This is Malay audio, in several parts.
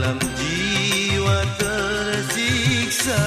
dalam jiwa tersiksa.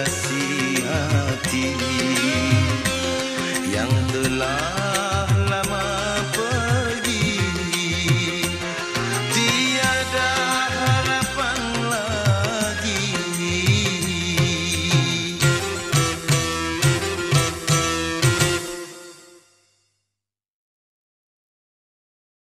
London.